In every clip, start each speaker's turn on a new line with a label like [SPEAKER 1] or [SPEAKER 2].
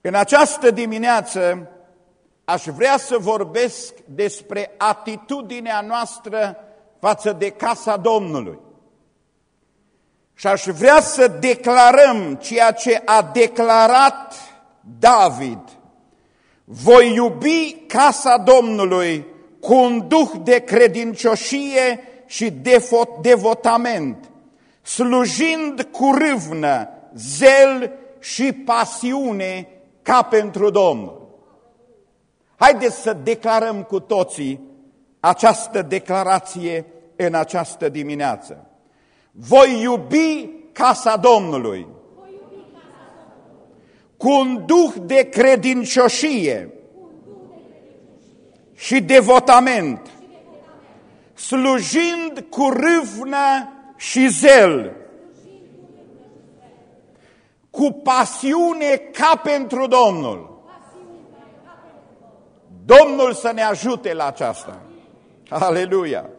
[SPEAKER 1] În această dimineață aș vrea să vorbesc despre atitudinea noastră față de casa Domnului. Și aș vrea să declarăm ceea ce a declarat David. Voi iubi casa Domnului cu un duh de credincioșie și devotament, slujind cu râvnă, zel și pasiune ca pentru Domnul. Haideți să declarăm cu toții această declarație în această dimineață. Voi iubi casa Domnului cu un duh de credincioșie și devotament, slujind cu râvnă și zel, cu pasiune ca pentru Domnul. Domnul să ne ajute la aceasta. Aleluia!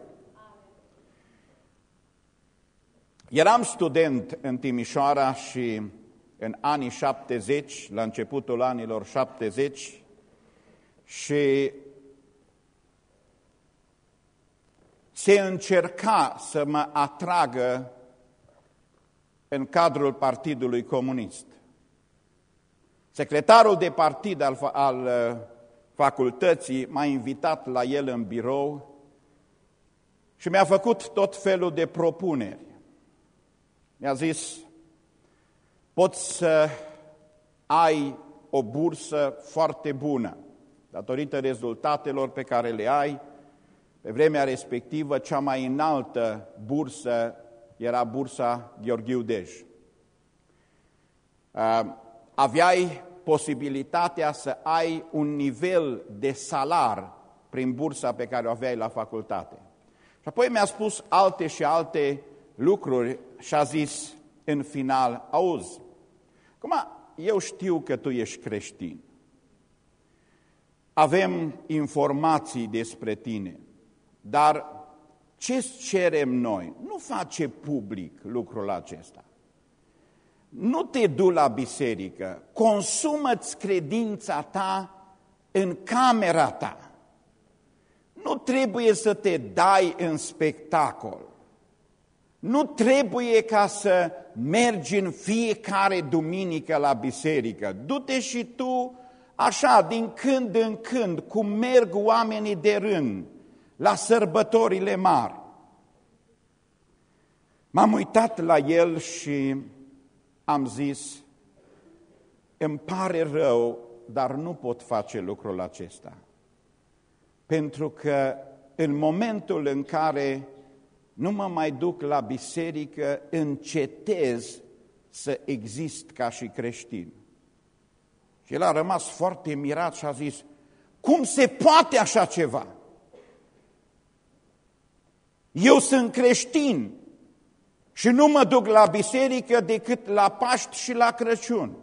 [SPEAKER 1] Eram student în Timișoara și în anii 70, la începutul anilor 70, și se încerca să mă atragă în cadrul Partidului Comunist. Secretarul de partid al, al uh, facultății m-a invitat la el în birou și mi-a făcut tot felul de propuneri. Mi-a zis, poți să ai o bursă foarte bună, datorită rezultatelor pe care le ai. Pe vremea respectivă, cea mai înaltă bursă era bursa Gheorghiu Dej. Aveai posibilitatea să ai un nivel de salar prin bursa pe care o aveai la facultate. Și apoi mi-a spus alte și alte lucruri și a zis în final, auzi, acum eu știu că tu ești creștin, avem informații despre tine, dar ce cerem noi? Nu face public lucrul acesta. Nu te du la biserică, consumă-ți credința ta în camera ta. Nu trebuie să te dai în spectacol. Nu trebuie ca să mergi în fiecare duminică la biserică. Du-te și tu așa, din când în când, cum merg oamenii de rând la sărbătorile mari. M-am uitat la el și am zis, îmi pare rău, dar nu pot face lucrul acesta. Pentru că în momentul în care nu mă mai duc la biserică, încetez să exist ca și creștin. Și el a rămas foarte mirat și a zis, cum se poate așa ceva? Eu sunt creștin și nu mă duc la biserică decât la Paști și la Crăciun.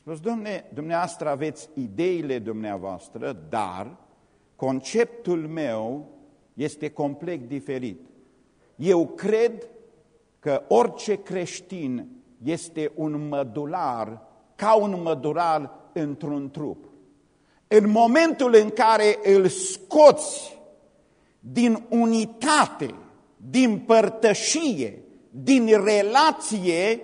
[SPEAKER 1] Spus, domne, dumneavoastră aveți ideile dumneavoastră, dar conceptul meu este complet diferit. Eu cred că orice creștin este un mădular, ca un mădular într-un trup. În momentul în care îl scoți din unitate, din părtășie, din relație,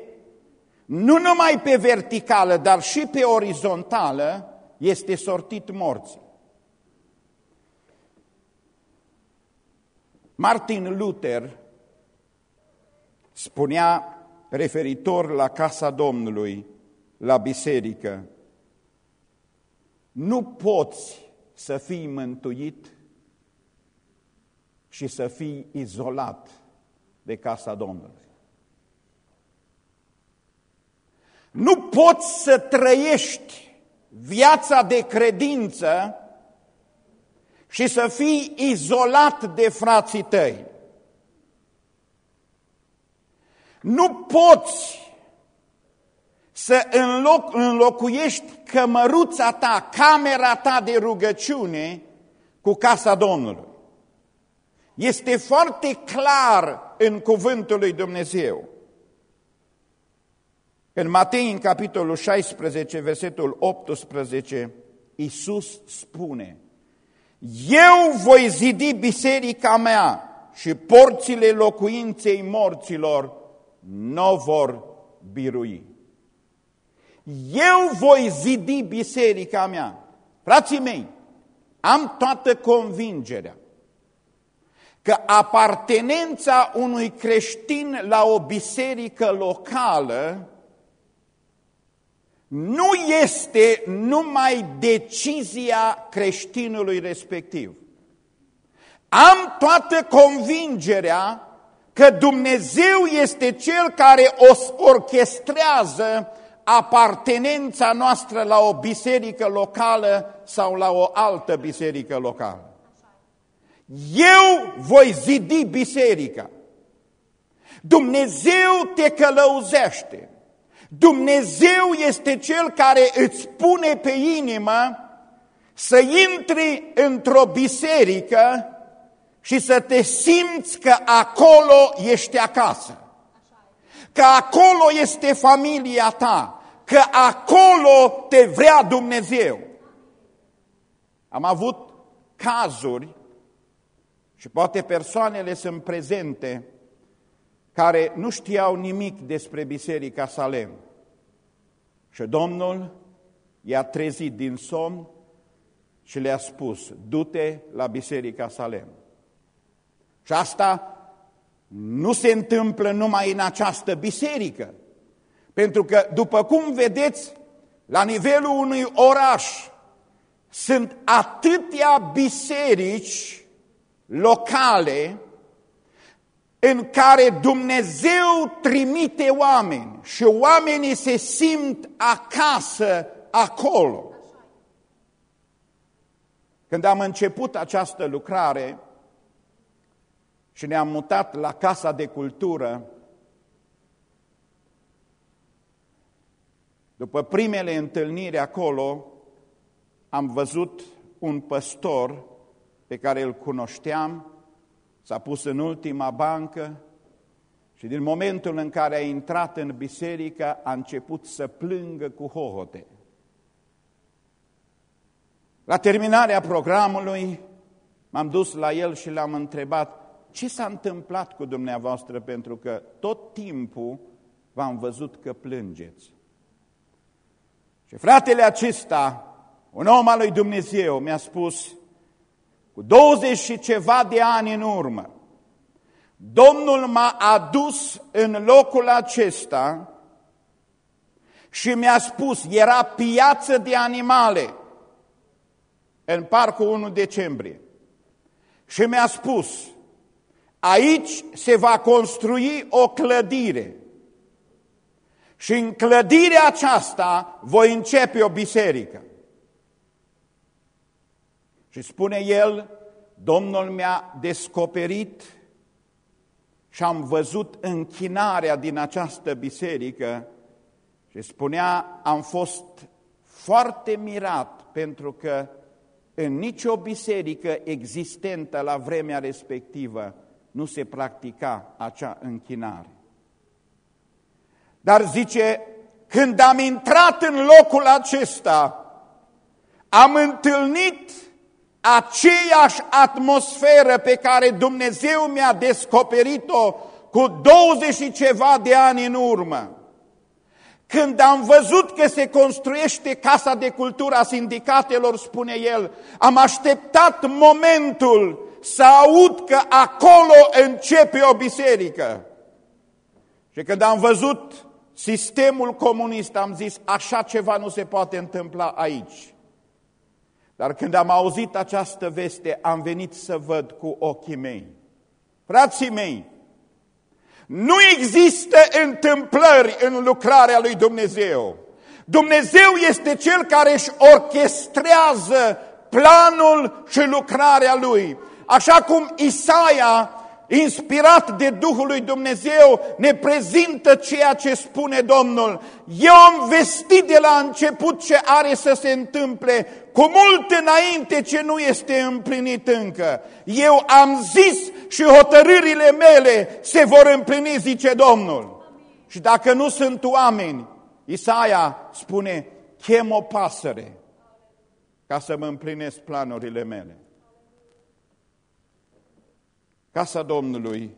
[SPEAKER 1] nu numai pe verticală, dar și pe orizontală, este sortit morții. Martin Luther spunea referitor la casa Domnului, la biserică, nu poți să fii mântuit și să fii izolat de casa Domnului. Nu poți să trăiești viața de credință și să fii izolat de frații tăi. Nu poți să înloc, înlocuiești cămăruța ta, camera ta de rugăciune cu casa Domnului. Este foarte clar în cuvântul lui Dumnezeu. În Matei, în capitolul 16, versetul 18, Iisus spune, Eu voi zidi biserica mea și porțile locuinței morților nu vor birui. Eu voi zidi biserica mea. Frații mei, am toată convingerea că apartenența unui creștin la o biserică locală nu este numai decizia creștinului respectiv. Am toată convingerea că Dumnezeu este Cel care orchestrează apartenența noastră la o biserică locală sau la o altă biserică locală. Eu voi zidi biserica. Dumnezeu te călăuzește. Dumnezeu este Cel care îți pune pe inimă să intri într-o biserică și să te simți că acolo ești acasă. Că acolo este familia ta, că acolo te vrea Dumnezeu. Am avut cazuri și poate persoanele sunt prezente care nu știau nimic despre Biserica Salem. Și Domnul i-a trezit din somn și le-a spus, du-te la Biserica Salem. Și asta nu se întâmplă numai în această biserică. Pentru că, după cum vedeți, la nivelul unui oraș sunt atâtea biserici locale în care Dumnezeu trimite oameni și oamenii se simt acasă acolo. Când am început această lucrare și ne-am mutat la Casa de Cultură, după primele întâlniri acolo, am văzut un păstor pe care îl cunoșteam, s-a pus în ultima bancă și din momentul în care a intrat în biserică a început să plângă cu hohote. La terminarea programului m-am dus la el și l-am întrebat ce s-a întâmplat cu dumneavoastră pentru că tot timpul v-am văzut că plângeți. Și fratele acesta, un om al lui Dumnezeu, mi-a spus, cu 20 și ceva de ani în urmă, Domnul m-a adus în locul acesta și mi-a spus, era piață de animale în parcul 1 decembrie. Și mi-a spus, aici se va construi o clădire și în clădirea aceasta voi începe o biserică. Și spune el, Domnul mi-a descoperit și am văzut închinarea din această biserică și spunea, am fost foarte mirat pentru că în nicio biserică existentă la vremea respectivă nu se practica acea închinare. Dar zice, când am intrat în locul acesta, am întâlnit aceeași atmosferă pe care Dumnezeu mi-a descoperit-o cu 20 și ceva de ani în urmă. Când am văzut că se construiește Casa de Cultură a Sindicatelor, spune el, am așteptat momentul să aud că acolo începe o biserică. Și când am văzut sistemul comunist, am zis, așa ceva nu se poate întâmpla aici. Dar când am auzit această veste, am venit să văd cu ochii mei. Frații mei, nu există întâmplări în lucrarea lui Dumnezeu. Dumnezeu este Cel care își orchestrează planul și lucrarea Lui. Așa cum Isaia inspirat de Duhul lui Dumnezeu, ne prezintă ceea ce spune Domnul. Eu am vestit de la început ce are să se întâmple, cu mult înainte ce nu este împlinit încă. Eu am zis și hotărârile mele se vor împlini, zice Domnul. Și dacă nu sunt oameni Isaia spune, chem o pasăre ca să mă împlinesc planurile mele. Casa Domnului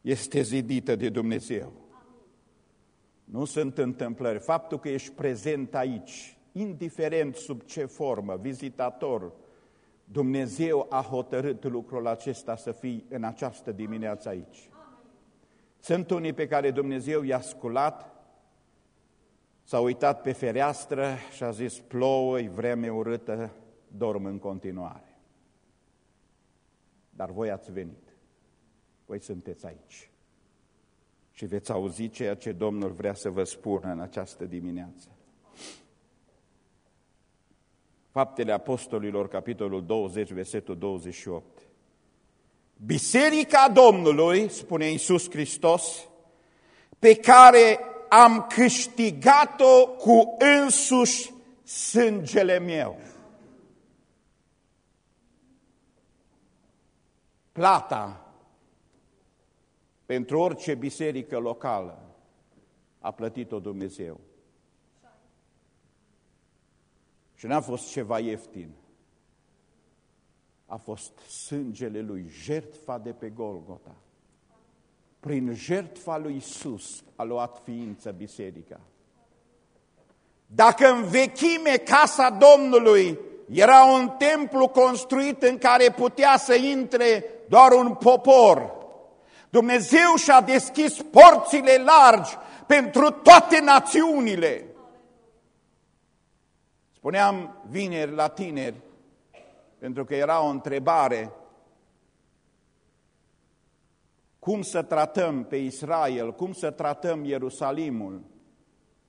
[SPEAKER 1] este zidită de Dumnezeu. Nu sunt întâmplări. Faptul că ești prezent aici, indiferent sub ce formă, vizitator, Dumnezeu a hotărât lucrul acesta să fii în această dimineață aici. Sunt unii pe care Dumnezeu i-a sculat, s-a uitat pe fereastră și a zis, plouă, vreme urâtă, dorm în continuare. Dar voi ați venit, voi sunteți aici și veți auzi ceea ce Domnul vrea să vă spună în această dimineață. Faptele Apostolilor, capitolul 20, versetul 28. Biserica Domnului, spune Iisus Hristos, pe care am câștigat-o cu însuși sângele meu. Plata pentru orice biserică locală a plătit-o Dumnezeu. Și n-a fost ceva ieftin. A fost sângele lui, jertfa de pe Golgota. Prin jertfa lui Isus a luat ființă biserica. Dacă în vechime casa Domnului era un templu construit în care putea să intre doar un popor, Dumnezeu și-a deschis porțile largi pentru toate națiunile. Spuneam vineri la tineri, pentru că era o întrebare, cum să tratăm pe Israel, cum să tratăm Ierusalimul,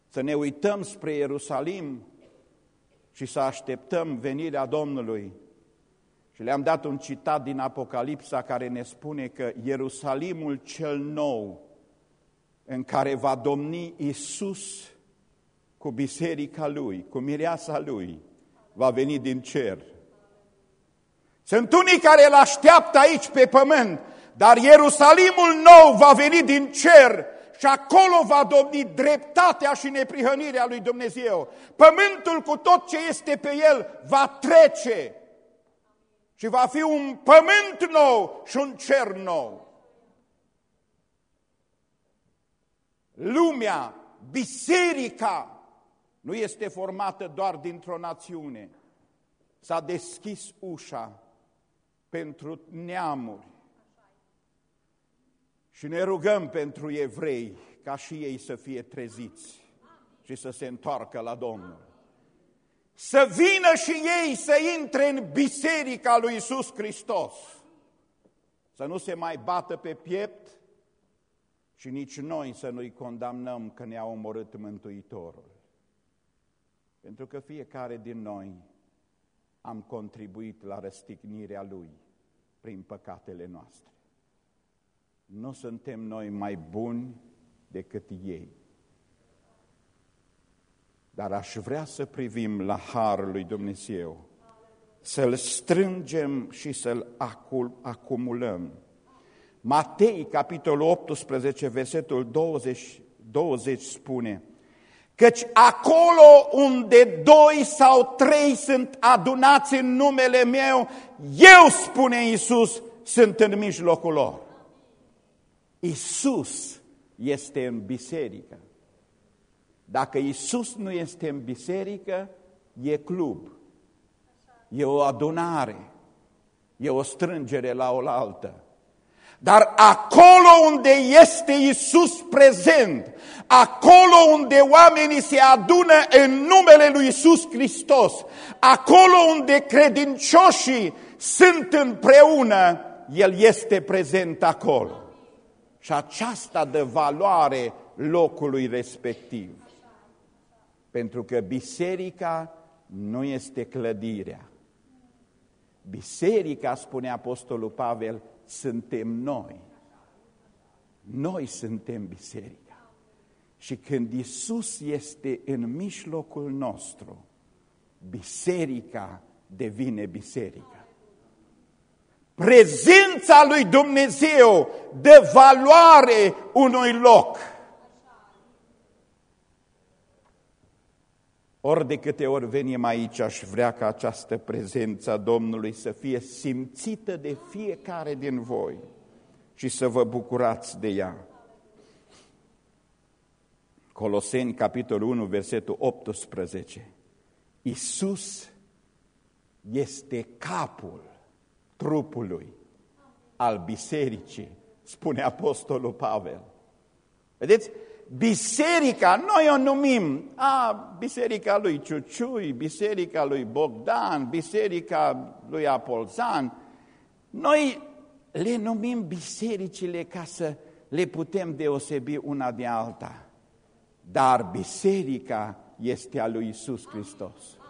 [SPEAKER 1] să ne uităm spre Ierusalim și să așteptăm venirea Domnului. Și le-am dat un citat din Apocalipsa care ne spune că Ierusalimul cel nou, în care va domni Isus cu biserica Lui, cu mireasa Lui, va veni din cer. Sunt unii care îl așteaptă aici pe pământ, dar Ierusalimul nou va veni din cer și acolo va domni dreptatea și neprihănirea lui Dumnezeu. Pământul cu tot ce este pe el va trece și va fi un pământ nou și un cer nou. Lumea, biserica, nu este formată doar dintr-o națiune. S-a deschis ușa pentru neamuri. Și ne rugăm pentru evrei ca și ei să fie treziți și să se întoarcă la Domnul să vină și ei să intre în biserica lui Isus Hristos, să nu se mai bată pe piept și nici noi să nu-i condamnăm că ne-a omorât Mântuitorul. Pentru că fiecare din noi am contribuit la răstignirea Lui prin păcatele noastre. Nu suntem noi mai buni decât ei. Dar aș vrea să privim la Harul lui Dumnezeu, să-L strângem și să-L acumulăm. Matei, capitolul 18, versetul 20, 20 spune, Căci acolo unde doi sau trei sunt adunați în numele meu, eu, spune Iisus, sunt în mijlocul lor. Iisus este în biserică. Dacă Isus nu este în biserică, e club, e o adunare, e o strângere la oaltă. Dar acolo unde este Isus prezent, acolo unde oamenii se adună în numele lui Isus Hristos, acolo unde credincioșii sunt împreună, El este prezent acolo. Și aceasta dă valoare locului respectiv. Pentru că biserica nu este clădirea. Biserica, spune Apostolul Pavel, suntem noi. Noi suntem biserica. Și când Isus este în mijlocul nostru, biserica devine biserica. Prezența lui Dumnezeu dă valoare unui loc. Ori de câte ori venim aici, aș vrea ca această prezență a Domnului să fie simțită de fiecare din voi și să vă bucurați de ea. Coloseni, capitolul 1, versetul 18. Iisus este capul trupului al bisericii, spune Apostolul Pavel. Vedeți? Biserica, noi o numim, a, biserica lui Ciuciui, biserica lui Bogdan, biserica lui Apolzan. Noi le numim bisericile ca să le putem deosebi una de alta. Dar biserica este a lui Isus Hristos.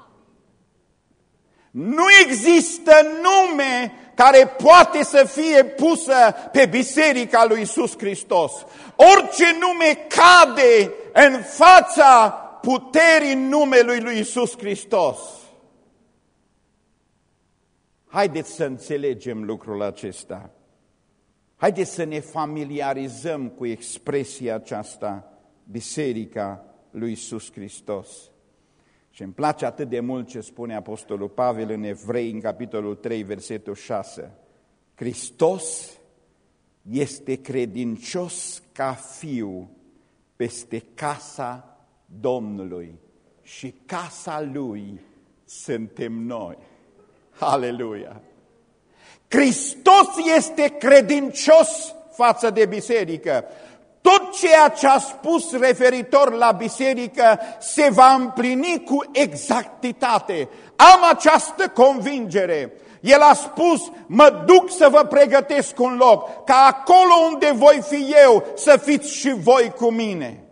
[SPEAKER 1] Nu există nume care poate să fie pusă pe biserica lui Isus Hristos. Orice nume cade în fața puterii numelui lui Isus Hristos. Haideți să înțelegem lucrul acesta. Haideți să ne familiarizăm cu expresia aceasta, Biserica lui Isus Hristos. Și îmi place atât de mult ce spune Apostolul Pavel în Evrei, în capitolul 3, versetul 6. Hristos este credincios ca fiu peste casa Domnului și casa Lui suntem noi. Aleluia! Hristos este credincios față de biserică. Tot ceea ce a spus referitor la biserică se va împlini cu exactitate. Am această convingere. El a spus, mă duc să vă pregătesc un loc, ca acolo unde voi fi eu, să fiți și voi cu mine.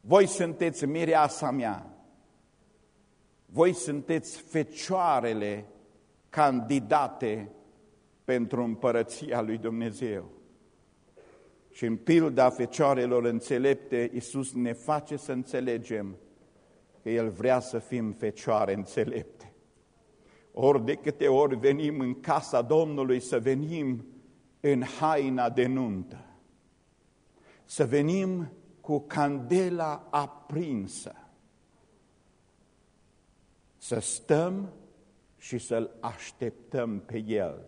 [SPEAKER 1] Voi sunteți mireasa mea. Voi sunteți fecioarele candidate pentru împărăția lui Dumnezeu. Și în pilda fecioarelor înțelepte, Iisus ne face să înțelegem că El vrea să fim fecioare înțelepte. Ori de câte ori venim în casa Domnului, să venim în haina de nuntă. Să venim cu candela aprinsă. Să stăm și să-L așteptăm pe El.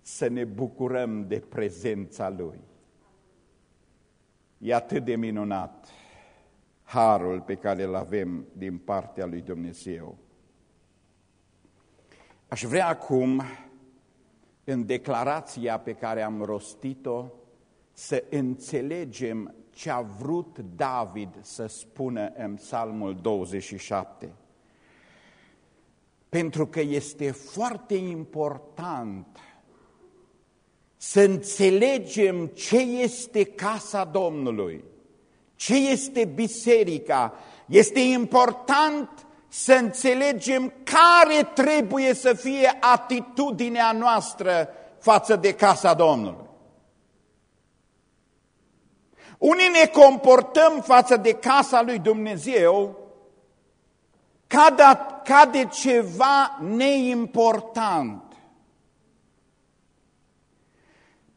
[SPEAKER 1] Să ne bucurăm de prezența Lui. E atât de minunat harul pe care îl avem din partea lui Dumnezeu. Aș vrea acum, în declarația pe care am rostit-o, să înțelegem ce a vrut David să spună în Psalmul 27. Pentru că este foarte important să înțelegem ce este casa Domnului, ce este biserica. Este important să înțelegem care trebuie să fie atitudinea noastră față de casa Domnului. Unii ne comportăm față de casa lui Dumnezeu ca de, ca de ceva neimportant.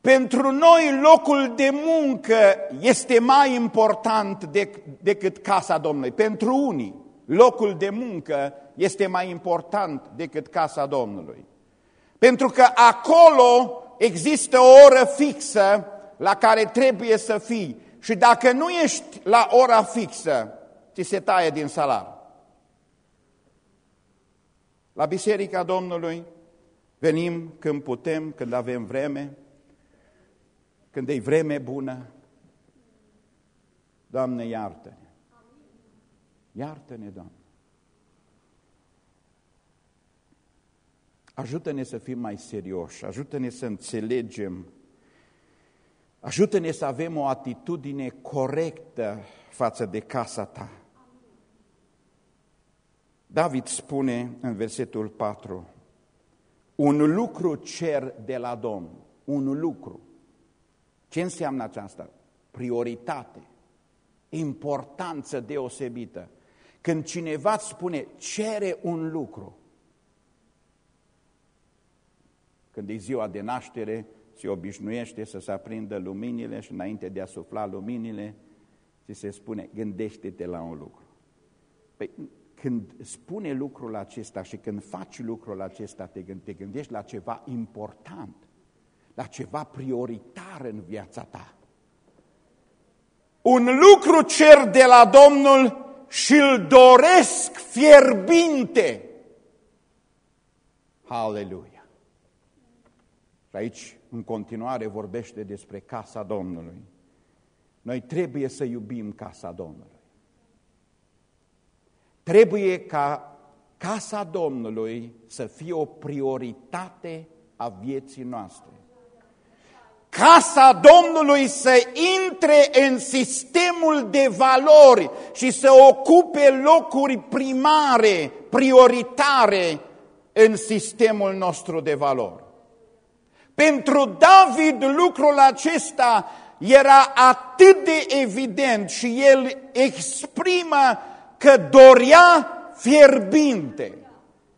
[SPEAKER 1] Pentru noi locul de muncă este mai important decât casa Domnului. Pentru unii, locul de muncă este mai important decât casa Domnului. Pentru că acolo există o oră fixă la care trebuie să fii. Și dacă nu ești la ora fixă, ți se taie din salar. La Biserica Domnului venim când putem, când avem vreme, când e vreme bună, Doamne, iartă-ne. Iartă-ne, Doamne. Ajută-ne să fim mai serioși, ajută-ne să înțelegem, ajută-ne să avem o atitudine corectă față de casa Ta. David spune în versetul 4, un lucru cer de la Domn, un lucru. Ce înseamnă aceasta? Prioritate, importanță deosebită. Când cineva îți spune, cere un lucru, când e ziua de naștere, se obișnuiește să se aprindă luminile și înainte de a sufla luminile, ți se spune, gândește-te la un lucru. Păi, când spune lucrul acesta și când faci lucrul acesta, te, te gândești la ceva important, la ceva prioritar în viața ta. Un lucru cer de la Domnul și îl doresc fierbinte. Haleluia! Și aici, în continuare, vorbește despre casa Domnului. Noi trebuie să iubim casa Domnului. Trebuie ca casa Domnului să fie o prioritate a vieții noastre. Casa Domnului să intre în sistemul de valori și să ocupe locuri primare, prioritare în sistemul nostru de valori. Pentru David lucrul acesta era atât de evident și el exprimă că dorea fierbinte.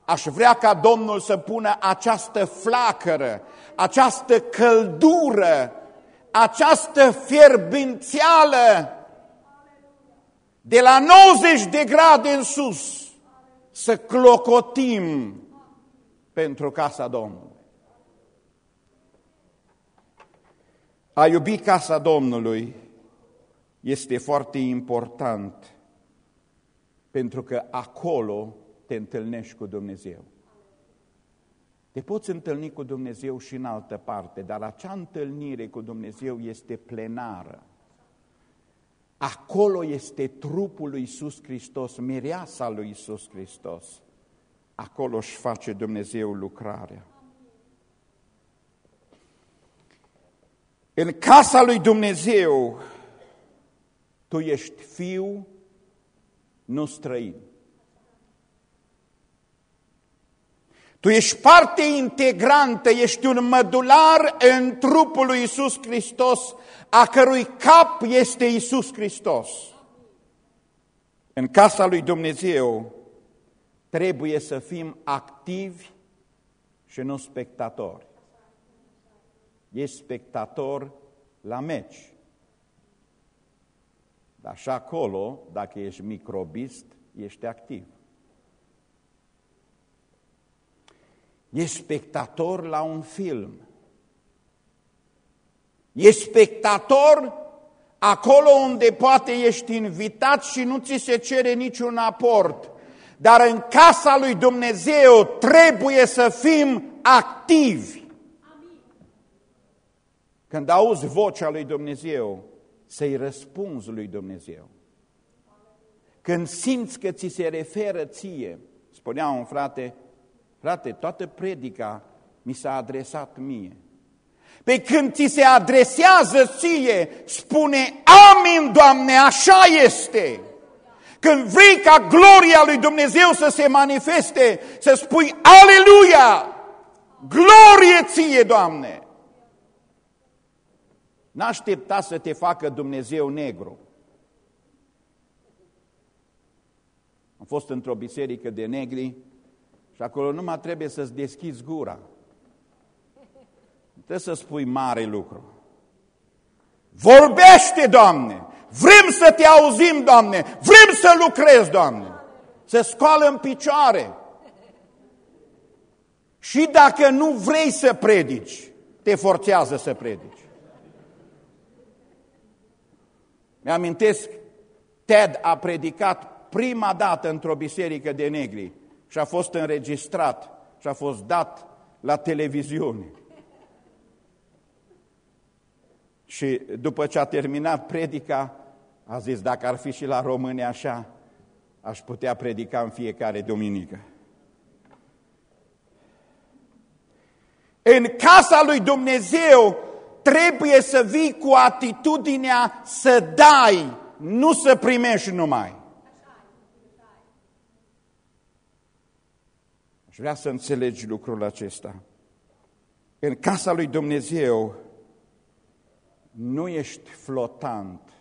[SPEAKER 1] Aș vrea ca Domnul să pună această flacără, această căldură, această fierbințială de la 90 de grade în sus să clocotim pentru casa Domnului. A iubi casa Domnului este foarte important pentru că acolo te întâlnești cu Dumnezeu. Te poți întâlni cu Dumnezeu și în altă parte, dar acea întâlnire cu Dumnezeu este plenară. Acolo este trupul lui Iisus Hristos, mireasa lui Iisus Hristos. Acolo își face Dumnezeu lucrarea. În casa lui Dumnezeu, tu ești fiu, nu străin. Tu ești parte integrantă, ești un mădular în trupul lui Isus Hristos, a cărui cap este Isus Hristos. În casa lui Dumnezeu trebuie să fim activi și nu spectatori. Ești spectator la meci. Dar și acolo, dacă ești microbist, ești activ. Ești spectator la un film. Ești spectator acolo unde poate ești invitat și nu ți se cere niciun aport. Dar în casa lui Dumnezeu trebuie să fim activi. Când auzi vocea lui Dumnezeu, să-i răspunzi lui Dumnezeu. Când simți că ți se referă ție, spunea un frate, frate, toată predica mi s-a adresat mie. Pe când ți se adresează ție, spune, Amin, Doamne, așa este. Când vrei ca gloria lui Dumnezeu să se manifeste, să spui, Aleluia, glorie ție, Doamne. N-aștepta să te facă Dumnezeu negru. Am fost într-o biserică de negri și acolo numai trebuie să-ți deschizi gura. Trebuie să spui mare lucru. Vorbește, Doamne! Vrem să te auzim, Doamne! Vrem să lucrezi, Doamne! Să scoală în picioare. Și dacă nu vrei să predici, te forțează să predici. Mi-amintesc, Ted a predicat prima dată într-o biserică de negri și a fost înregistrat și a fost dat la televiziune. Și după ce a terminat predica, a zis, dacă ar fi și la români așa, aș putea predica în fiecare duminică. În casa lui Dumnezeu trebuie să vii cu atitudinea să dai, nu să primești numai. Aș vrea să înțelegi lucrul acesta. În casa lui Dumnezeu nu ești flotant,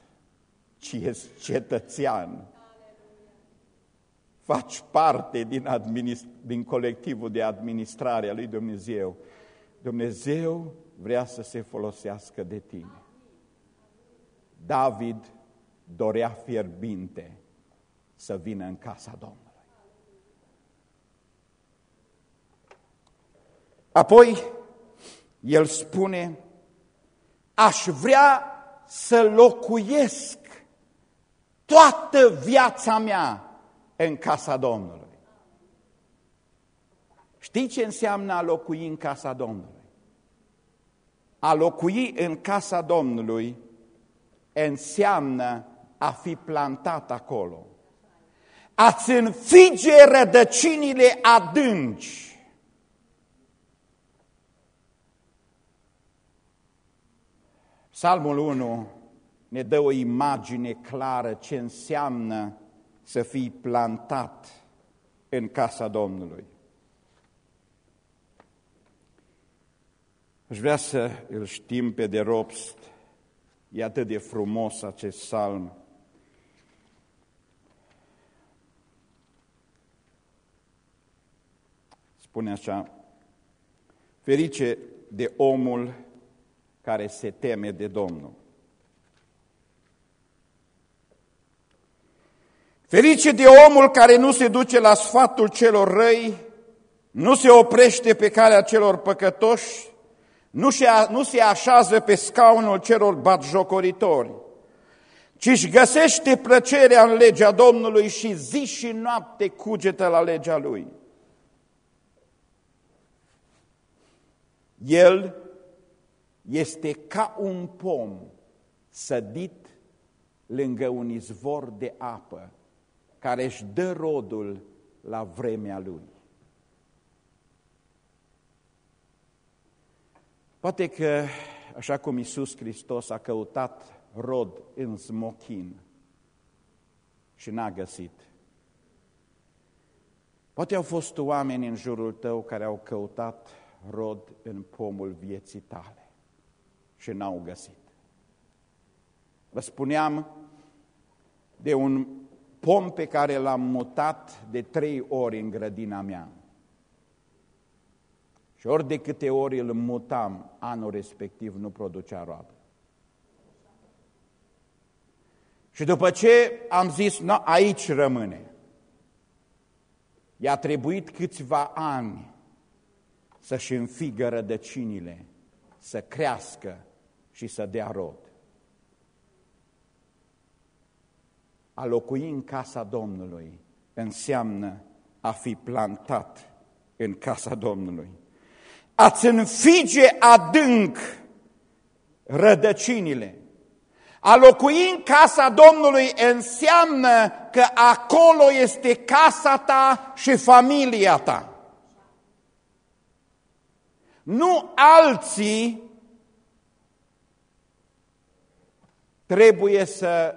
[SPEAKER 1] ci ești cetățean. Faci parte din, din colectivul de administrare a lui Dumnezeu. Dumnezeu vrea să se folosească de tine. David dorea fierbinte să vină în casa Domnului. Apoi, el spune, aș vrea să locuiesc toată viața mea în casa Domnului. Știi ce înseamnă a locui în casa Domnului? A locui în casa Domnului înseamnă a fi plantat acolo. A-ți înfige rădăcinile adânci. Psalmul 1 ne dă o imagine clară ce înseamnă să fii plantat în casa Domnului. Aș vrea să îl știm pe de Robst. E atât de frumos acest psalm. Spune așa, ferice de omul care se teme de Domnul. Ferice de omul care nu se duce la sfatul celor răi, nu se oprește pe calea celor păcătoși, nu se, nu se așează pe scaunul celor batjocoritori, ci își găsește plăcerea în legea Domnului și zi și noapte cugetă la legea Lui. El este ca un pom sădit lângă un izvor de apă, care își dă rodul la vremea lui. Poate că, așa cum Iisus Hristos a căutat rod în smochin și n-a găsit, poate au fost oameni în jurul tău care au căutat rod în pomul vieții tale și n-au găsit. Vă spuneam de un pom pe care l-am mutat de trei ori în grădina mea. Și ori de câte ori îl mutam, anul respectiv nu producea roadă. Și după ce am zis, no, aici rămâne, i-a trebuit câțiva ani să-și înfigă rădăcinile, să crească și să dea rod. A locui în casa Domnului înseamnă a fi plantat în casa Domnului a-ți înfige adânc rădăcinile. A locui în casa Domnului înseamnă că acolo este casa ta și familia ta. Nu alții trebuie să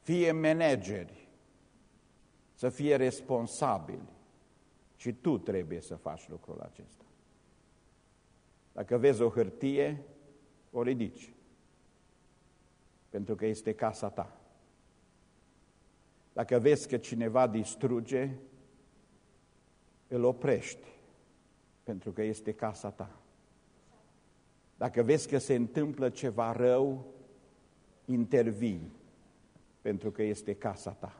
[SPEAKER 1] fie manageri, să fie responsabili. Și tu trebuie să faci lucrul acesta. Dacă vezi o hârtie, o ridici. Pentru că este casa ta. Dacă vezi că cineva distruge, îl oprești. Pentru că este casa ta. Dacă vezi că se întâmplă ceva rău, intervii. Pentru că este casa ta.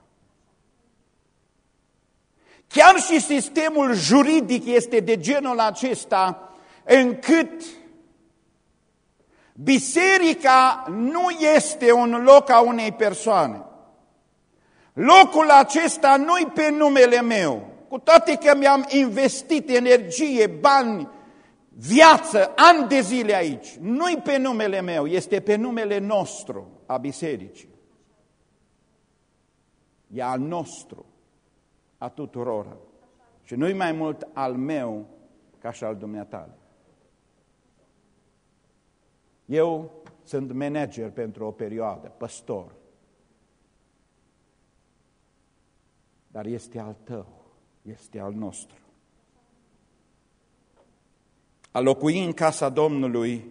[SPEAKER 1] Chiar și sistemul juridic este de genul acesta încât biserica nu este un loc a unei persoane. Locul acesta nu-i pe numele meu, cu toate că mi-am investit energie, bani, viață, ani de zile aici. Nu-i pe numele meu, este pe numele nostru, a bisericii. E al nostru a tuturor. Și nu-i mai mult al meu ca și al dumneatale. Eu sunt manager pentru o perioadă, păstor. Dar este al tău, este al nostru. A locui în casa Domnului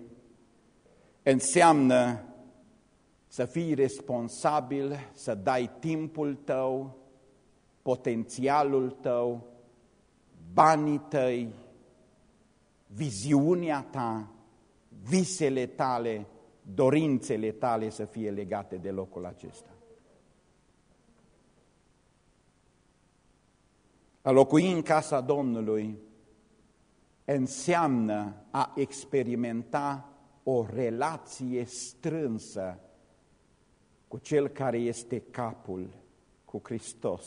[SPEAKER 1] înseamnă să fii responsabil, să dai timpul tău, potențialul tău, banii tăi, viziunea ta, visele tale dorințele tale să fie legate de locul acesta. A locui în casa Domnului înseamnă a experimenta o relație strânsă cu Cel care este capul, cu Hristos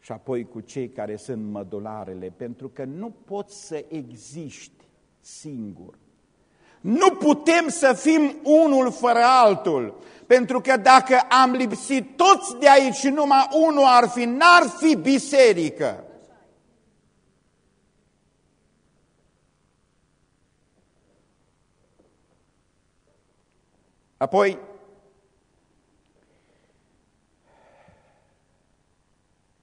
[SPEAKER 1] și apoi cu cei care sunt mădularele, pentru că nu poți să existi singur. Nu putem să fim unul fără altul, pentru că dacă am lipsit toți de aici și numai unul ar fi, n-ar fi biserică. Apoi,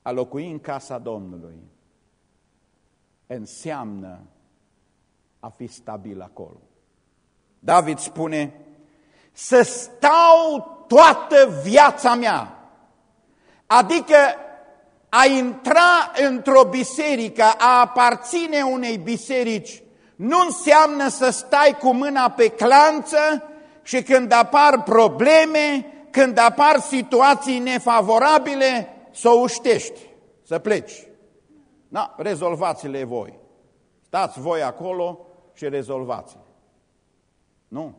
[SPEAKER 1] a locui în casa Domnului înseamnă a fi stabil acolo. David spune, să stau toată viața mea. Adică a intra într-o biserică, a aparține unei biserici, nu înseamnă să stai cu mâna pe clanță și când apar probleme, când apar situații nefavorabile, să o uștești, să pleci. Na, rezolvați-le voi. Stați voi acolo și rezolvați -le. Nu.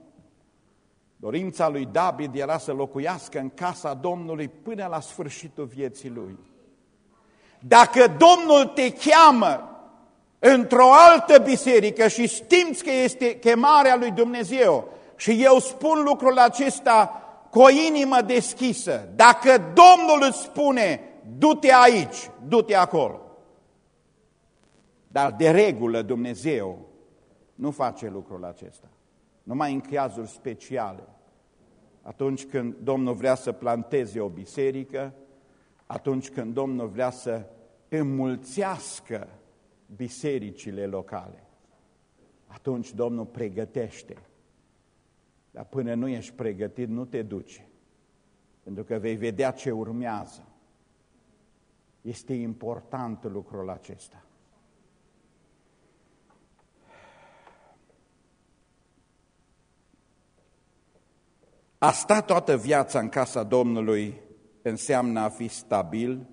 [SPEAKER 1] Dorința lui David era să locuiască în casa Domnului până la sfârșitul vieții lui. Dacă Domnul te cheamă într-o altă biserică și știți că este chemarea lui Dumnezeu și eu spun lucrul acesta cu o inimă deschisă, dacă Domnul îți spune, du-te aici, du-te acolo. Dar de regulă Dumnezeu nu face lucrul acesta numai în cazuri speciale. Atunci când Domnul vrea să planteze o biserică, atunci când Domnul vrea să înmulțească bisericile locale, atunci Domnul pregătește. Dar până nu ești pregătit, nu te duci, pentru că vei vedea ce urmează. Este important lucrul acesta. A sta toată viața în casa Domnului înseamnă a fi stabil,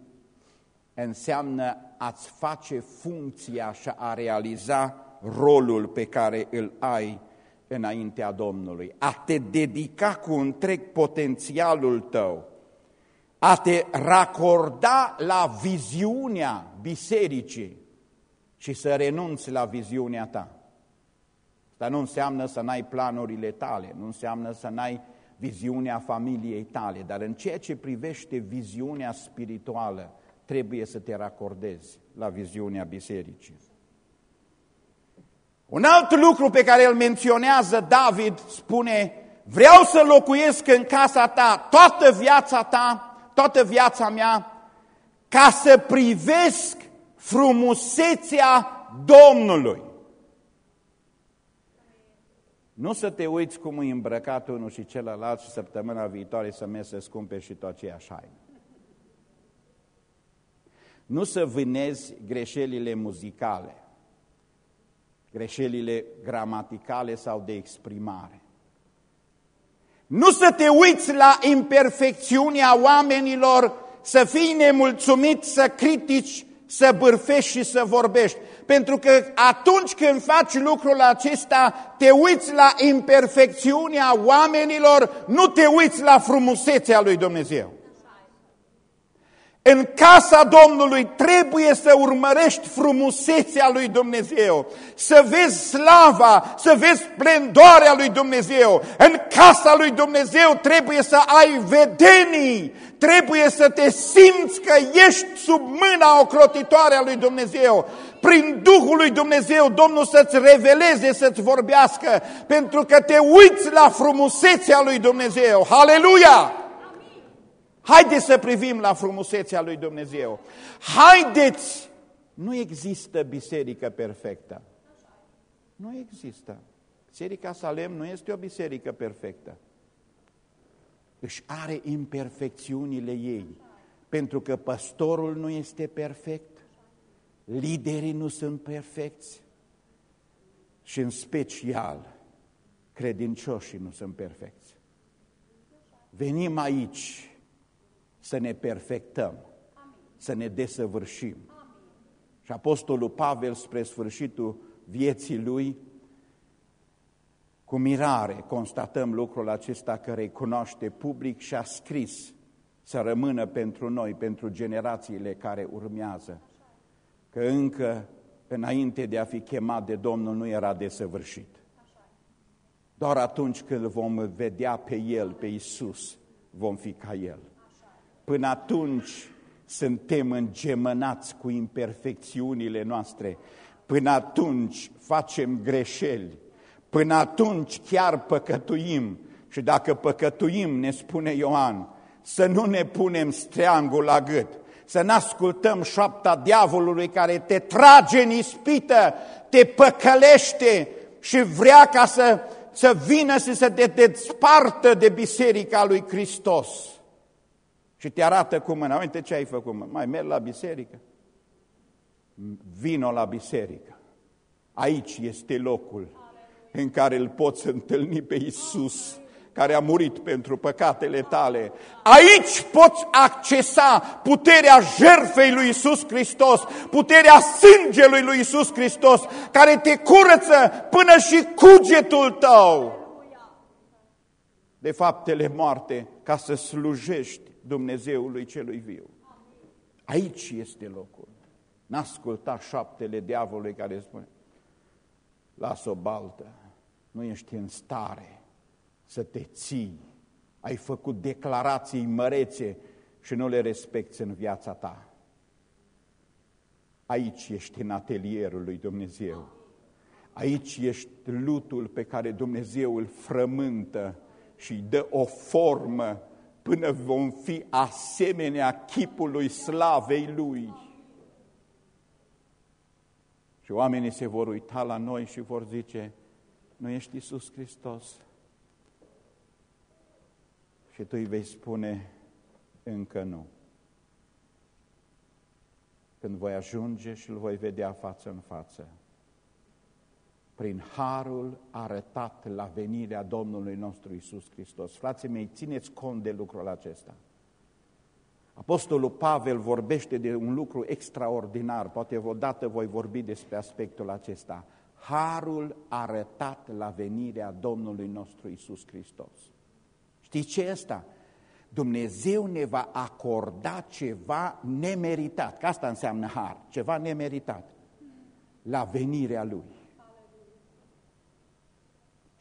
[SPEAKER 1] înseamnă a-ți face funcția și a realiza rolul pe care îl ai înaintea Domnului, a te dedica cu întreg potențialul tău, a te racorda la viziunea bisericii și să renunți la viziunea ta. Asta nu înseamnă să n-ai planurile tale, nu înseamnă să n-ai viziunea familiei tale, dar în ceea ce privește viziunea spirituală, trebuie să te racordezi la viziunea bisericii. Un alt lucru pe care îl menționează David spune, vreau să locuiesc în casa ta toată viața ta, toată viața mea, ca să privesc frumusețea Domnului. Nu să te uiți cum e îmbrăcat unul și celălalt și săptămâna viitoare să mergi să-ți cumperi și tu aceeași haină. Nu să vânezi greșelile muzicale, greșelile gramaticale sau de exprimare. Nu să te uiți la imperfecțiunea oamenilor, să fii nemulțumit, să critici, să bârfești și să vorbești. Pentru că atunci când faci lucrul acesta, te uiți la imperfecțiunea oamenilor, nu te uiți la frumusețea lui Dumnezeu. În casa Domnului trebuie să urmărești frumusețea lui Dumnezeu, să vezi slava, să vezi splendoarea lui Dumnezeu. În casa lui Dumnezeu trebuie să ai vedenii, trebuie să te simți că ești sub mâna ocrotitoare a lui Dumnezeu. Prin Duhul lui Dumnezeu, Domnul să-ți reveleze, să-ți vorbească, pentru că te uiți la frumusețea lui Dumnezeu. Haleluia! Haideți să privim la frumusețea lui Dumnezeu. Haideți! Nu există biserică perfectă. Nu există. Biserica Salem nu este o biserică perfectă. Își are imperfecțiunile ei. Pentru că păstorul nu este perfect, liderii nu sunt perfecți și în special credincioși nu sunt perfecți. Venim aici să ne perfectăm, să ne desăvârșim. Și Apostolul Pavel, spre sfârșitul vieții lui, cu mirare constatăm lucrul acesta care îi cunoaște public și a scris să rămână pentru noi, pentru generațiile care urmează, că încă înainte de a fi chemat de Domnul nu era desăvârșit. Doar atunci când vom vedea pe El, pe Isus, vom fi ca El. Până atunci suntem îngemănați cu imperfecțiunile noastre. Până atunci facem greșeli. Până atunci chiar păcătuim. Și dacă păcătuim, ne spune Ioan, să nu ne punem streangul la gât, să nu ascultăm șoapta diavolului care te trage în ispită, te păcălește și vrea ca să, să vină și să te despartă de biserica lui Hristos. Și te arată cu mâna, uite ce ai făcut, mă. mai merg la biserică? Vino la biserică. Aici este locul în care îl poți întâlni pe Isus care a murit pentru păcatele tale. Aici poți accesa puterea jertfei lui Isus Hristos, puterea sângelui lui Isus Hristos, care te curăță până și cugetul tău de faptele moarte ca să slujești Dumnezeului celui viu. Aici este locul. N-asculta șaptele diavolului care spune, lasă o baltă, nu ești în stare să te ții. Ai făcut declarații mărețe și nu le respecti în viața ta. Aici ești în atelierul lui Dumnezeu. Aici ești lutul pe care Dumnezeu îl frământă și îi dă o formă până vom fi asemenea chipului slavei Lui. Și oamenii se vor uita la noi și vor zice, nu ești Iisus Hristos? Și tu îi vei spune, încă nu. Când voi ajunge și îl voi vedea față în față, prin harul arătat la venirea Domnului nostru Isus Hristos. Frații mei, țineți cont de lucrul acesta. Apostolul Pavel vorbește de un lucru extraordinar, poate odată voi vorbi despre aspectul acesta. Harul arătat la venirea Domnului nostru Isus Hristos. Știți ce este Dumnezeu ne va acorda ceva nemeritat, că asta înseamnă har, ceva nemeritat, la venirea Lui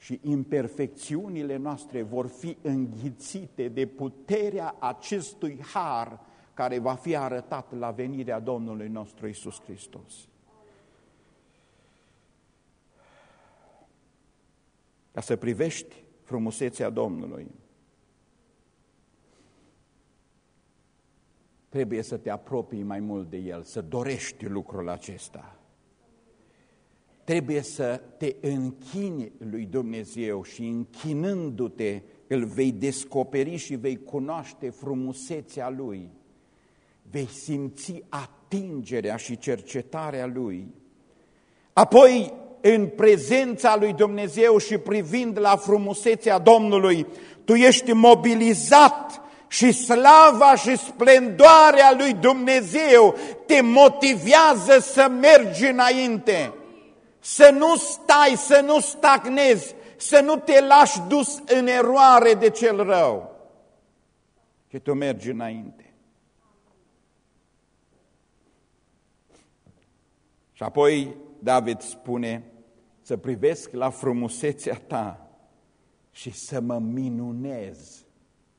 [SPEAKER 1] și imperfecțiunile noastre vor fi înghițite de puterea acestui har care va fi arătat la venirea Domnului nostru Isus Hristos. Ca să privești frumusețea Domnului, trebuie să te apropii mai mult de El, să dorești lucrul acesta trebuie să te închini lui Dumnezeu și închinându-te îl vei descoperi și vei cunoaște frumusețea Lui. Vei simți atingerea și cercetarea Lui. Apoi, în prezența lui Dumnezeu și privind la frumusețea Domnului, tu ești mobilizat și slava și splendoarea lui Dumnezeu te motivează să mergi înainte să nu stai, să nu stagnezi, să nu te lași dus în eroare de cel rău. Și tu mergi înainte. Și apoi David spune să privesc la frumusețea ta și să mă minunez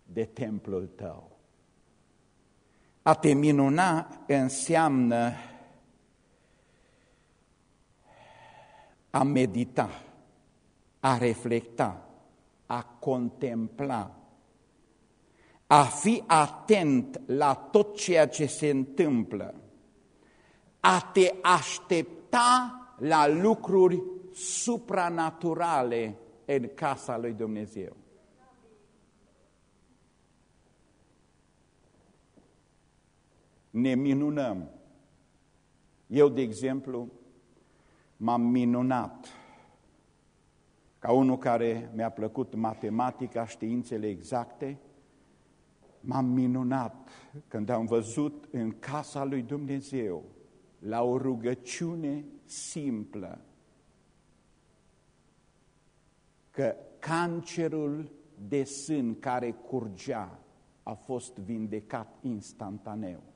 [SPEAKER 1] de templul tău. A te minuna înseamnă a medita, a reflecta, a contempla, a fi atent la tot ceea ce se întâmplă, a te aștepta la lucruri supranaturale în casa lui Dumnezeu. Ne minunăm. Eu, de exemplu, m-am minunat Ca unul care mi-a plăcut matematica, științele exacte, m-am minunat când am văzut în casa lui Dumnezeu, la o rugăciune simplă, că cancerul de sân care curgea a fost vindecat instantaneu.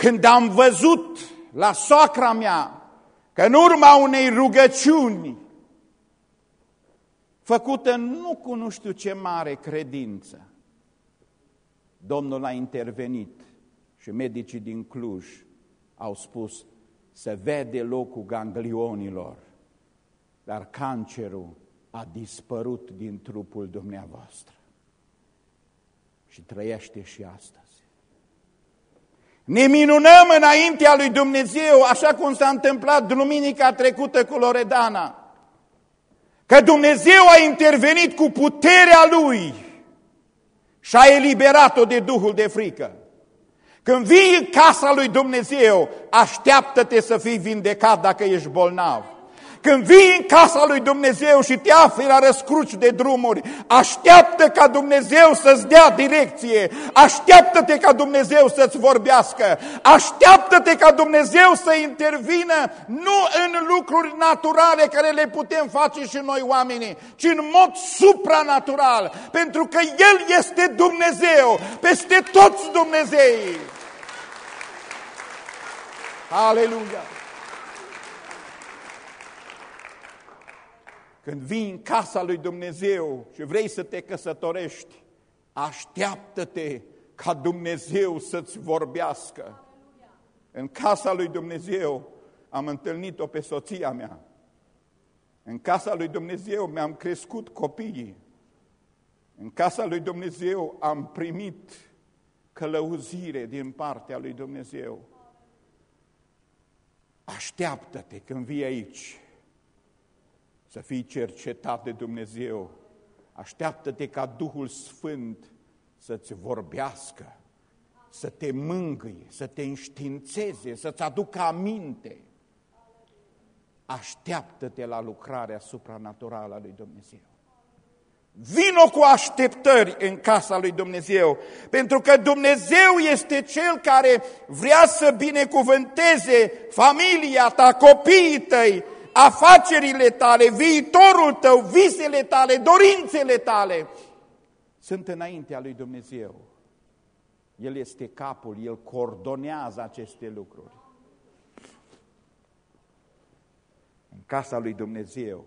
[SPEAKER 1] Când am văzut la soacra mea că în urma unei rugăciuni făcută nu cu nu știu ce mare credință, Domnul a intervenit și medicii din Cluj au spus să vede locul ganglionilor, dar cancerul a dispărut din trupul dumneavoastră și trăiește și astăzi. Ne minunăm înaintea lui Dumnezeu, așa cum s-a întâmplat duminica trecută cu Loredana, că Dumnezeu a intervenit cu puterea Lui și a eliberat-o de duhul de frică. Când vii în casa lui Dumnezeu, așteaptă-te să fii vindecat dacă ești bolnav. Când vii în casa lui Dumnezeu și te afli la răscruci de drumuri, așteaptă ca Dumnezeu să-ți dea direcție, așteaptă-te ca Dumnezeu să-ți vorbească, așteaptă-te ca Dumnezeu să intervină nu în lucruri naturale care le putem face și noi oamenii, ci în mod supranatural, pentru că El este Dumnezeu, peste toți Dumnezeii. Aleluia! Când vii în casa lui Dumnezeu și vrei să te căsătorești, așteaptă-te ca Dumnezeu să-ți vorbească. În casa lui Dumnezeu am întâlnit-o pe soția mea. În casa lui Dumnezeu mi-am crescut copiii. În casa lui Dumnezeu am primit călăuzire din partea lui Dumnezeu. Așteaptă-te când vii aici să fii cercetat de Dumnezeu. Așteaptă-te ca Duhul Sfânt să-ți vorbească, să te mângâie, să te înștiințeze, să-ți aducă aminte. Așteaptă-te la lucrarea supranaturală a lui Dumnezeu. Vino cu așteptări în casa lui Dumnezeu, pentru că Dumnezeu este Cel care vrea să binecuvânteze familia ta, copiii tăi, afacerile tale, viitorul tău, visele tale, dorințele tale, sunt înaintea lui Dumnezeu. El este capul, El coordonează aceste lucruri. În casa lui Dumnezeu,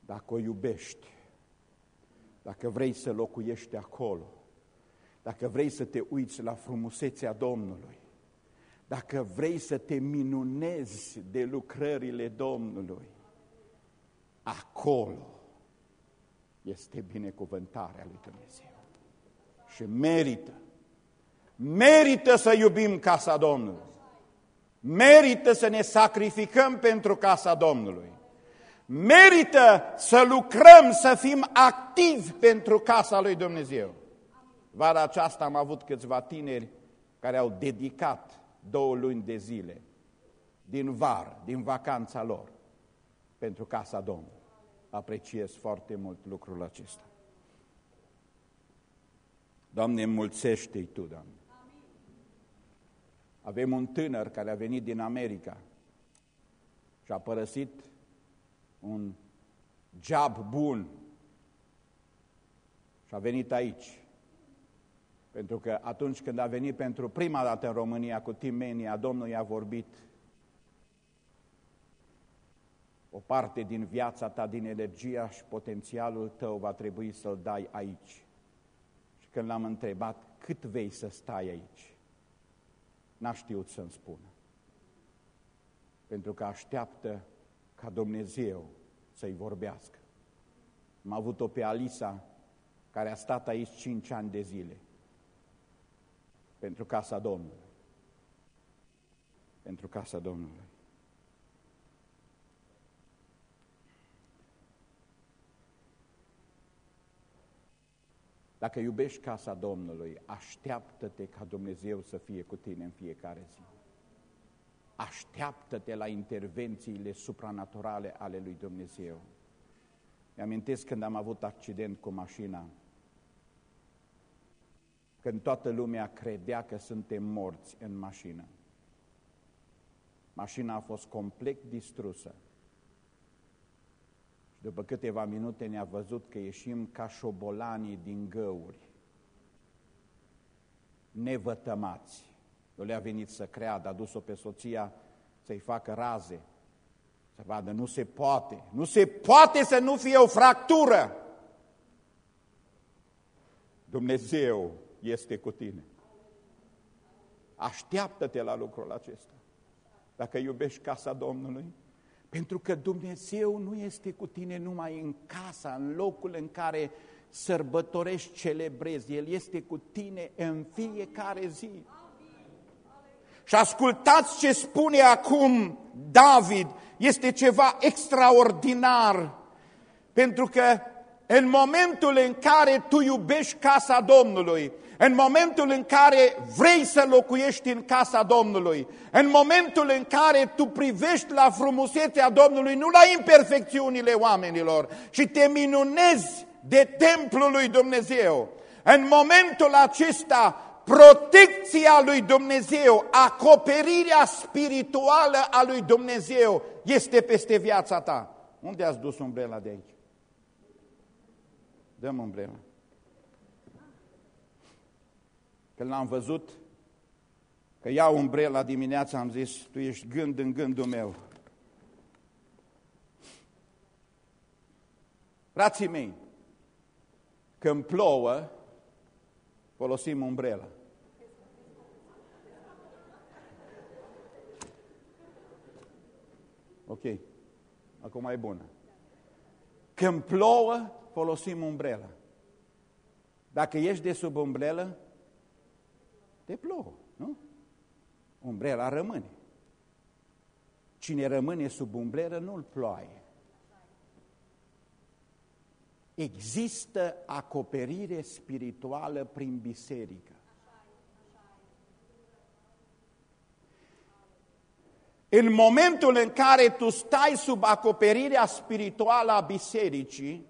[SPEAKER 1] dacă o iubești, dacă vrei să locuiești acolo, dacă vrei să te uiți la frumusețea Domnului, dacă vrei să te minunezi de lucrările Domnului, acolo este binecuvântarea lui Dumnezeu. Și merită, merită să iubim casa Domnului. Merită să ne sacrificăm pentru casa Domnului. Merită să lucrăm, să fim activi pentru casa lui Dumnezeu. Vara aceasta am avut câțiva tineri care au dedicat două luni de zile din var, din vacanța lor, pentru casa Domnului. Apreciez foarte mult lucrul acesta. Doamne, înmulțește-i Tu, Doamne. Avem un tânăr care a venit din America și a părăsit un job bun și a venit aici pentru că atunci când a venit pentru prima dată în România cu Timenia, Domnul i-a vorbit o parte din viața ta, din energia și potențialul tău va trebui să-l dai aici. Și când l-am întrebat, cât vei să stai aici? N-a știut să-mi spună. Pentru că așteaptă ca Dumnezeu să-i vorbească. Am avut-o pe Alisa, care a stat aici cinci ani de zile pentru casa Domnului. Pentru casa Domnului. Dacă iubești casa Domnului, așteaptă-te ca Dumnezeu să fie cu tine în fiecare zi. Așteaptă-te la intervențiile supranaturale ale lui Dumnezeu. Mi-amintesc când am avut accident cu mașina, când toată lumea credea că suntem morți în mașină. Mașina a fost complet distrusă. Și după câteva minute ne-a văzut că ieșim ca șobolanii din găuri, nevătămați. Eu le-a venit să creadă, a dus-o pe soția să-i facă raze, să vadă, nu se poate, nu se poate să nu fie o fractură. Dumnezeu este cu tine. Așteaptă-te la lucrul acesta. Dacă iubești casa Domnului, pentru că Dumnezeu nu este cu tine numai în casa, în locul în care sărbătorești, celebrezi. El este cu tine în fiecare zi. Și ascultați ce spune acum David, este ceva extraordinar, pentru că în momentul în care tu iubești casa Domnului, în momentul în care vrei să locuiești în casa Domnului, în momentul în care tu privești la frumusețea Domnului, nu la imperfecțiunile oamenilor, și te minunezi de templul lui Dumnezeu, în momentul acesta protecția lui Dumnezeu, acoperirea spirituală a lui Dumnezeu este peste viața ta. Unde ați dus umbrela de aici? Dăm umbrela. Când l-am văzut că iau umbrela dimineața, am zis, tu ești gând în gândul meu. Frații mei, când plouă, folosim umbrela. Ok, acum e bună. Când plouă, folosim umbrela. Dacă ești de sub umbrelă, te plouă, nu? Umbrela rămâne. Cine rămâne sub umbrelă nu-l ploaie. Există acoperire spirituală prin biserică. În momentul în care tu stai sub acoperirea spirituală a bisericii,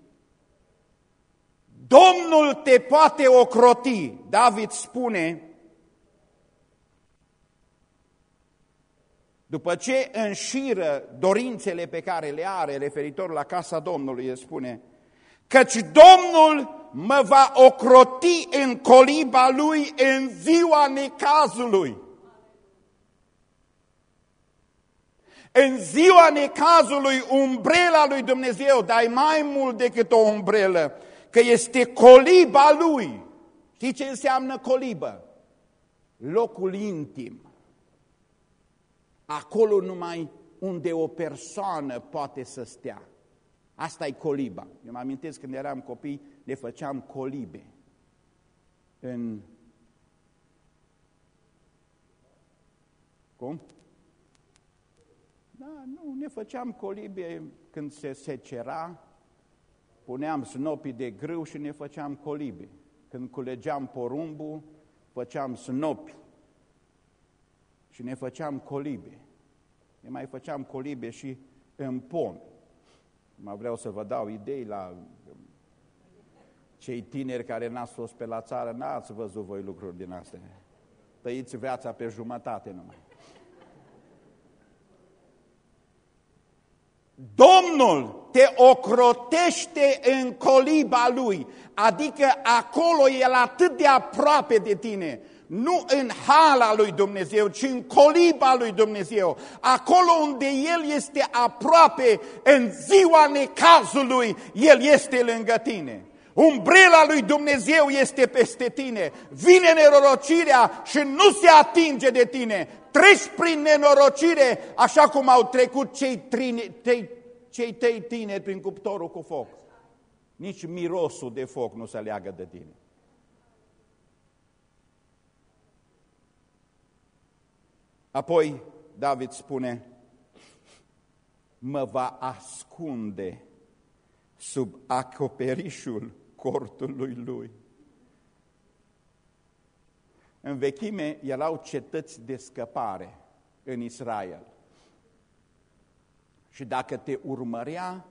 [SPEAKER 1] Domnul te poate ocroti. David spune, după ce înșiră dorințele pe care le are referitor la casa Domnului, el spune, căci Domnul mă va ocroti în coliba lui în ziua necazului. În ziua necazului, umbrela lui Dumnezeu, dar mai mult decât o umbrelă, că este coliba lui. Știi ce înseamnă colibă? Locul intim. Acolo numai unde o persoană poate să stea. Asta e coliba. Eu mă amintesc când eram copii, ne făceam colibe. În... Cum? Da, nu, ne făceam colibe când se secera, puneam snopii de grâu și ne făceam colibe. Când culegeam porumbul, făceam snopi și ne făceam colibe. Ne mai făceam colibe și în pom. Mă vreau să vă dau idei la cei tineri care n-ați fost pe la țară, n-ați văzut voi lucruri din astea. Tăiți viața pe jumătate numai. Domnul te ocrotește în coliba Lui, adică acolo El atât de aproape de tine, nu în hala lui Dumnezeu, ci în coliba lui Dumnezeu, acolo unde El este aproape, în ziua necazului, El este lângă tine. Umbrela lui Dumnezeu este peste tine, vine nenorocirea și nu se atinge de tine. Treci prin nenorocire așa cum au trecut cei, trine, cei, cei tăi tineri prin cuptorul cu foc. Nici mirosul de foc nu se leagă de tine. Apoi David spune, mă va ascunde sub acoperișul cortului lui. În vechime erau cetăți de scăpare în Israel. Și dacă te urmărea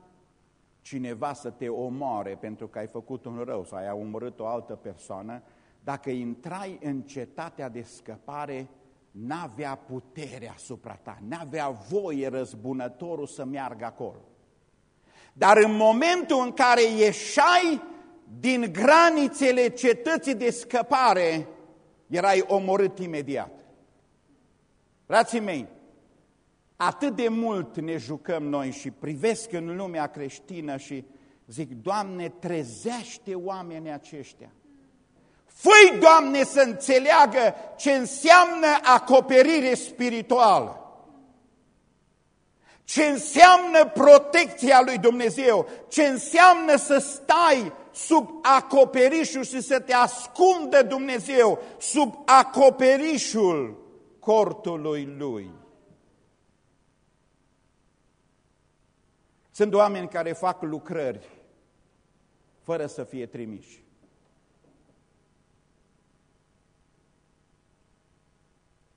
[SPEAKER 1] cineva să te omoare pentru că ai făcut un rău sau ai omorât o altă persoană, dacă intrai în cetatea de scăpare, n-avea putere asupra ta, n-avea voie răzbunătorul să meargă acolo. Dar în momentul în care ieșai din granițele cetății de scăpare, erai omorât imediat. Frații mei, atât de mult ne jucăm noi și privesc în lumea creștină și zic, Doamne, trezește oamenii aceștia. Făi, Doamne, să înțeleagă ce înseamnă acoperire spirituală. Ce înseamnă protecția lui Dumnezeu, ce înseamnă să stai sub acoperișul și să te ascundă Dumnezeu sub acoperișul cortului Lui. Sunt oameni care fac lucrări fără să fie trimiși.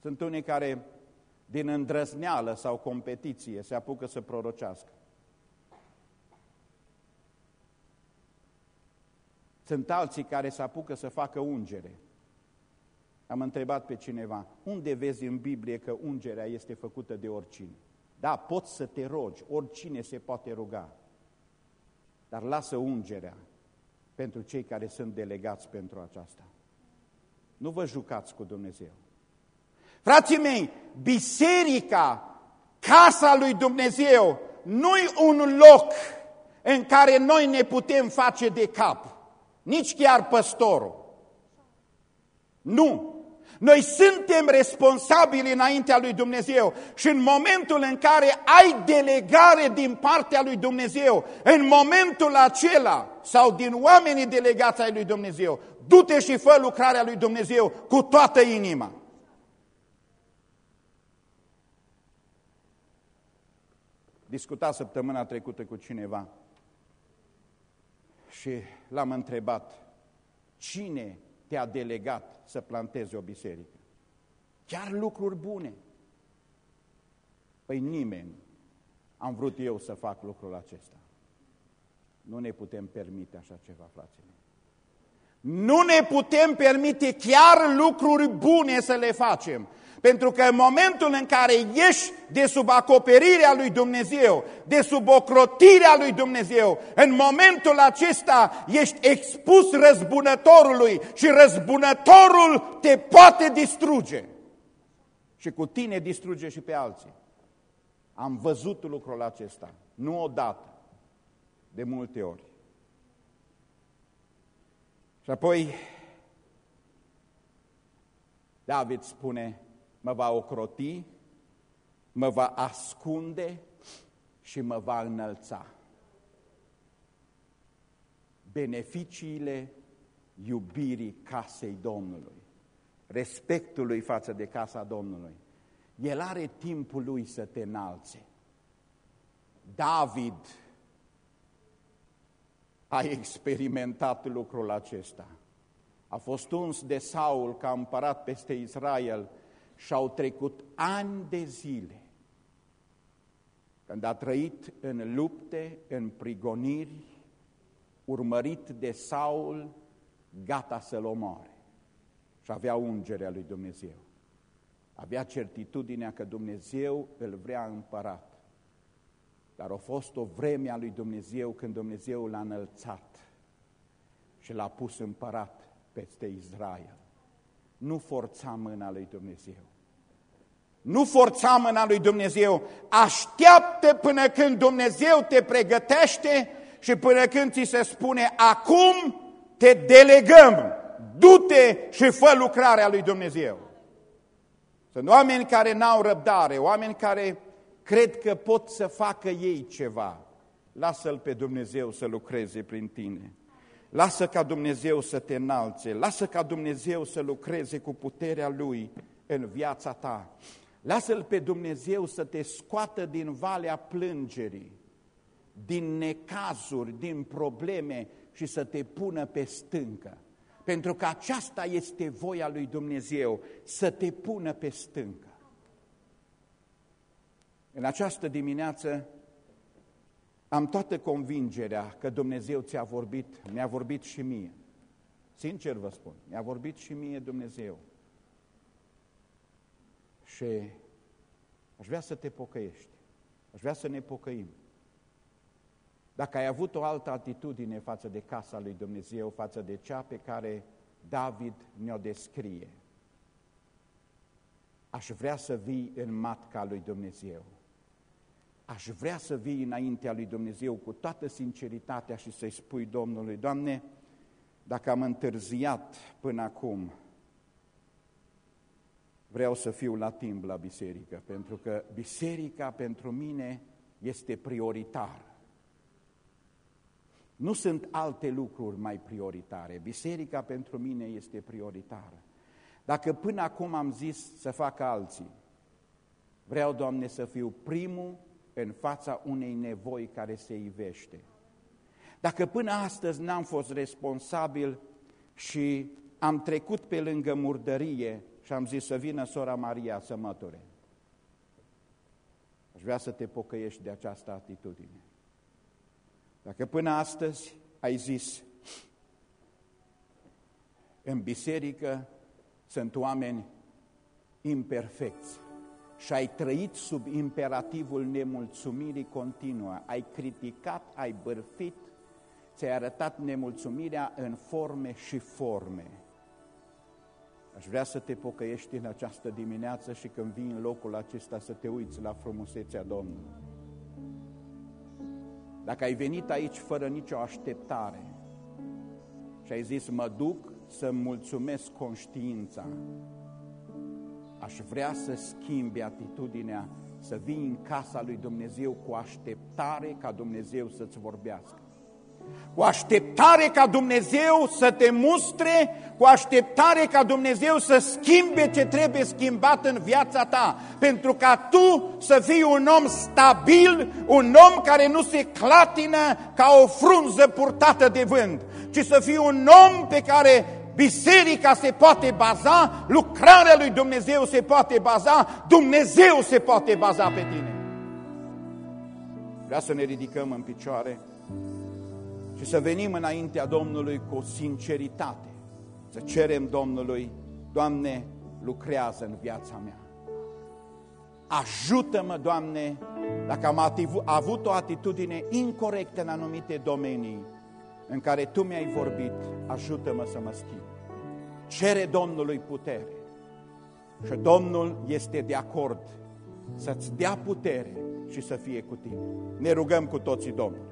[SPEAKER 1] Sunt unii care, din îndrăzneală sau competiție, se apucă să prorocească. Sunt alții care se apucă să facă ungere. Am întrebat pe cineva, unde vezi în Biblie că ungerea este făcută de oricine? Da, poți să te rogi, oricine se poate ruga, dar lasă ungerea pentru cei care sunt delegați pentru aceasta. Nu vă jucați cu Dumnezeu. Frații mei, biserica, casa lui Dumnezeu, nu-i un loc în care noi ne putem face de cap, nici chiar păstorul. Nu! Noi suntem responsabili înaintea lui Dumnezeu și în momentul în care ai delegare din partea lui Dumnezeu, în momentul acela sau din oamenii delegați ai lui Dumnezeu, du-te și fă lucrarea lui Dumnezeu cu toată inima. Discuta săptămâna trecută cu cineva și l-am întrebat, cine te-a delegat să plantezi o biserică. Chiar lucruri bune. Păi nimeni am vrut eu să fac lucrul acesta. Nu ne putem permite așa ceva, frații mei. Nu ne putem permite chiar lucruri bune să le facem. Pentru că în momentul în care ieși de sub acoperirea lui Dumnezeu, de sub ocrotirea lui Dumnezeu, în momentul acesta ești expus răzbunătorului și răzbunătorul te poate distruge. Și cu tine distruge și pe alții. Am văzut lucrul acesta, nu odată, de multe ori. Și apoi David spune, mă va ocroti, mă va ascunde și mă va înălța. Beneficiile iubirii casei Domnului, respectului față de casa Domnului. El are timpul lui să te înalțe. David a experimentat lucrul acesta. A fost uns de Saul ca împărat peste Israel și au trecut ani de zile când a trăit în lupte, în prigoniri, urmărit de Saul, gata să-l omoare. Și avea ungerea lui Dumnezeu. Avea certitudinea că Dumnezeu îl vrea împărat. Dar a fost o vreme a lui Dumnezeu când Dumnezeu l-a înălțat și l-a pus împărat peste Israel. Nu forța mâna lui Dumnezeu. Nu forța mâna lui Dumnezeu, așteaptă până când Dumnezeu te pregătește și până când ți se spune, acum te delegăm, du-te și fă lucrarea lui Dumnezeu. Sunt oameni care n-au răbdare, oameni care cred că pot să facă ei ceva. Lasă-L pe Dumnezeu să lucreze prin tine. Lasă ca Dumnezeu să te înalțe, lasă ca Dumnezeu să lucreze cu puterea Lui în viața ta. Lasă-L pe Dumnezeu să te scoată din valea plângerii, din necazuri, din probleme și să te pună pe stâncă. Pentru că aceasta este voia lui Dumnezeu, să te pună pe stâncă. În această dimineață am toată convingerea că Dumnezeu ți-a vorbit, mi-a vorbit și mie. Sincer vă spun, mi-a vorbit și mie Dumnezeu. Și aș vrea să te pocăiești, aș vrea să ne pocăim. Dacă ai avut o altă atitudine față de casa lui Dumnezeu, față de cea pe care David ne-o descrie, aș vrea să vii în matca lui Dumnezeu. Aș vrea să vii înaintea lui Dumnezeu cu toată sinceritatea și să-i spui Domnului, Doamne, dacă am întârziat până acum, vreau să fiu la timp la biserică, pentru că biserica pentru mine este prioritară. Nu sunt alte lucruri mai prioritare. Biserica pentru mine este prioritară. Dacă până acum am zis să fac alții, vreau, Doamne, să fiu primul în fața unei nevoi care se ivește. Dacă până astăzi n-am fost responsabil și am trecut pe lângă murdărie și am zis să vină sora Maria să măture, aș vrea să te pocăiești de această atitudine. Dacă până astăzi ai zis, în biserică sunt oameni imperfecți și ai trăit sub imperativul nemulțumirii continuă, ai criticat, ai bârfit, ți-ai arătat nemulțumirea în forme și forme. Aș vrea să te pocăiești în această dimineață și când vii în locul acesta să te uiți la frumusețea Domnului. Dacă ai venit aici fără nicio așteptare și ai zis, mă duc să mulțumesc conștiința, aș vrea să schimbi atitudinea, să vii în casa lui Dumnezeu cu așteptare ca Dumnezeu să-ți vorbească. Cu așteptare ca Dumnezeu să te mustre, cu așteptare ca Dumnezeu să schimbe ce trebuie schimbat în viața ta, pentru ca tu să fii un om stabil, un om care nu se clatină ca o frunză purtată de vânt, ci să fii un om pe care biserica se poate baza, lucrarea lui Dumnezeu se poate baza, Dumnezeu se poate baza pe tine. Vreau să ne ridicăm în picioare și să venim înaintea Domnului cu sinceritate, să cerem Domnului, Doamne, lucrează în viața mea. Ajută-mă, Doamne, dacă am avut o atitudine incorrectă în anumite domenii în care Tu mi-ai vorbit, ajută-mă să mă schimb. Cere Domnului putere și Domnul este de acord să-ți dea putere și să fie cu tine. Ne rugăm cu toții Domnul.